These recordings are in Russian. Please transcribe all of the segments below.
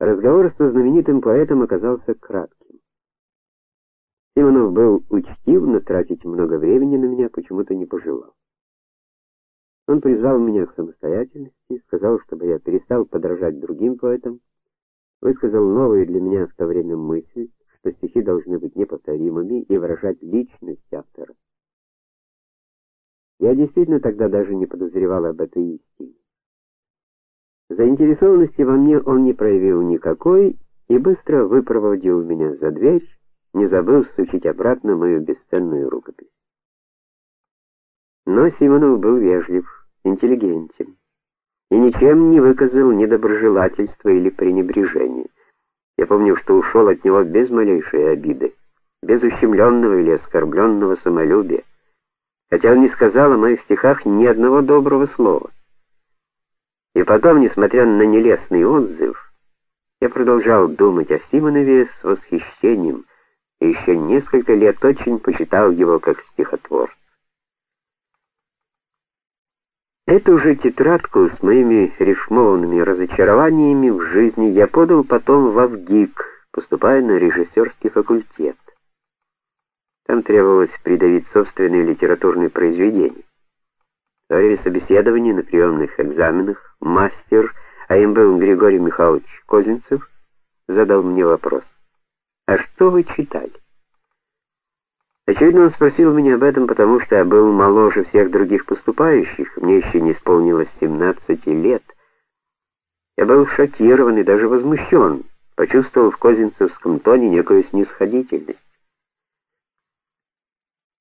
Разговор со знаменитым поэтом оказался кратким. Симонов был учтив, но тратить много времени на меня почему-то не пожелал. Он призвал меня к самостоятельности, сказал, чтобы я перестал подражать другим поэтам, высказал новую для меня в то время мысль, что стихи должны быть неповторимыми и выражать личность автора. Я действительно тогда даже не подозревал об этой истине. Заинтересованности во мне он не проявил никакой и быстро выпроводил меня за дверь, не забыл стучить обратно мою бесценную рукопись. Но Симонов был вежлив, интеллигентен и ничем не выказал недоброжелательства или пренебрежения. Я помню, что ушел от него без малейшей обиды, без ущемленного или оскорбленного самолюбия, хотя он не сказал о моих стихах ни одного доброго слова. И потом, несмотря на нелестный отзыв, я продолжал думать о Симонове с восхищением и еще несколько лет очень почитал его как стихотворца. Эту же тетрадку с моими рифмованными разочарованиями в жизни я подал потом в Авгик, поступая на режиссерский факультет. Там требовалось придавить собственные литературные произведения. Во время собеседования на приемных экзаменах мастер, а им был Григорий Михайлович Козинцев, задал мне вопрос: "А что вы читали?" Очевидно, он спросил меня об этом, потому что я был моложе всех других поступающих, мне еще не исполнилось 17 лет. Я был шокирован и даже возмущен, почувствовал в козинцевском тоне некую снисходительность.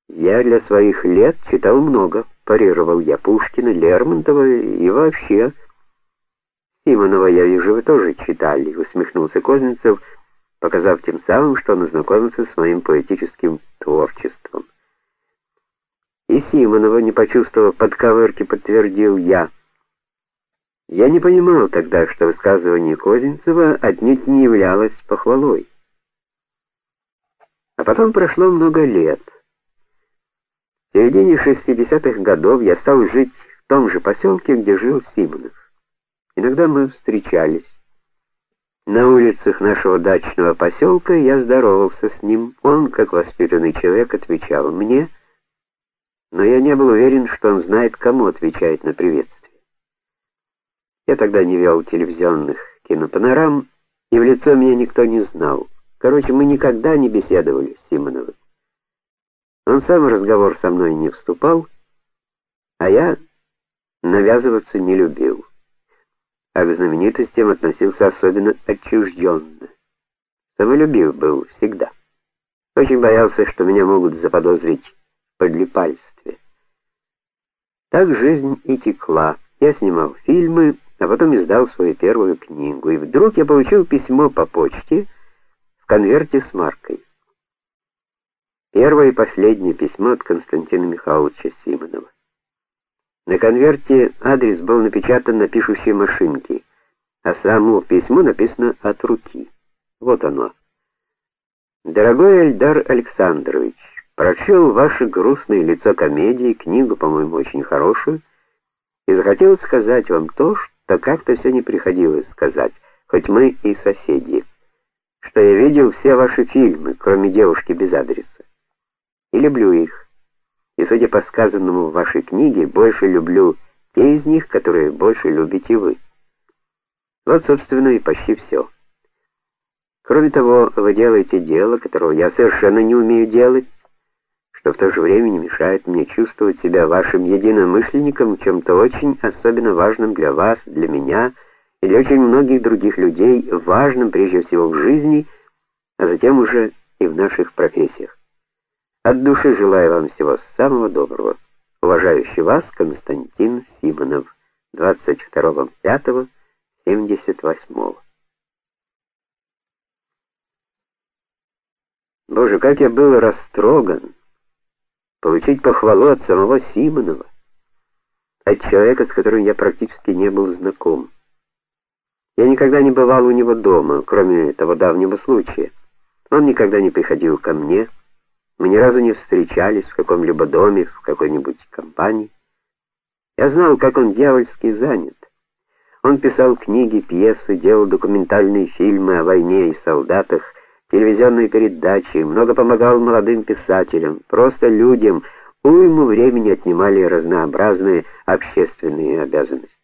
Я для своих лет читал много, парировал я Пушкина, Лермонтова и вообще Симонова, я вижу, вы тоже читали, усмехнулся Козинцев показав тем самым, что он ознакомился с моим поэтическим творчеством. И Симонова, не почувствовав подковырки, подтвердил я. Я не понимал тогда, что высказывание Козинцева отнюдь не являлось похвалой. А потом прошло много лет. В середине 60-х годов я стал жить в том же поселке, где жил Симонов. Иногда мы встречались. На улицах нашего дачного поселка я здоровался с ним. Он, как воспитанный человек, отвечал мне, но я не был уверен, что он знает, кому отвечает на приветствие. Я тогда не вел телевизионных кинопанорам, и в лицо меня никто не знал. Короче, мы никогда не беседовали с Симоновым. Он сам в разговор со мной не вступал, а я навязываться не любил а к знаменитостям относился особенно отчужденно. Самолюбив был всегда. Очень боялся, что меня могут заподозрить в подлипальстве. Так жизнь и текла. Я снимал фильмы, а потом издал свою первую книгу, и вдруг я получил письмо по почте в конверте с маркой. Первое и последнее письмо от Константина Михайловича Симонова. На конверте адрес был напечатан на пишущей машинке, а само письмо написано от руки. Вот оно. Дорогой Эльдар Александрович, прочел ваше грустное лицо комедии, книгу, по-моему, очень хорошую, и захотел сказать вам то, что как-то все не приходилось сказать, хоть мы и соседи. Что я видел все ваши фильмы, кроме Девушки без адреса. И люблю их. И судя по сказанному в вашей книге, больше люблю те из них, которые больше любите вы. Вот, собственно, и почти все. Кроме того, вы делаете дело, которого я совершенно не умею делать, что в то же время не мешает мне чувствовать себя вашим единомышленником в чем то очень особенно важном для вас, для меня и для очень многих других людей, важным прежде всего в жизни, а затем уже и в наших профессиях. От души желаю вам всего самого доброго. Уважающий вас Константин Симонов. 22.05.78. Боже, как я был растроган получить похвалу от самого Симонова, от человека, с которым я практически не был знаком. Я никогда не бывал у него дома, кроме того давнего случая. Он никогда не приходил ко мне. Мы ни разу не встречались в каком-либо доме, в какой-нибудь компании. Я знал, как он дьявольски занят. Он писал книги, пьесы, делал документальные фильмы о войне и солдатах, телевизионные передачи, много помогал молодым писателям, просто людям, уйму времени отнимали разнообразные общественные обязанности.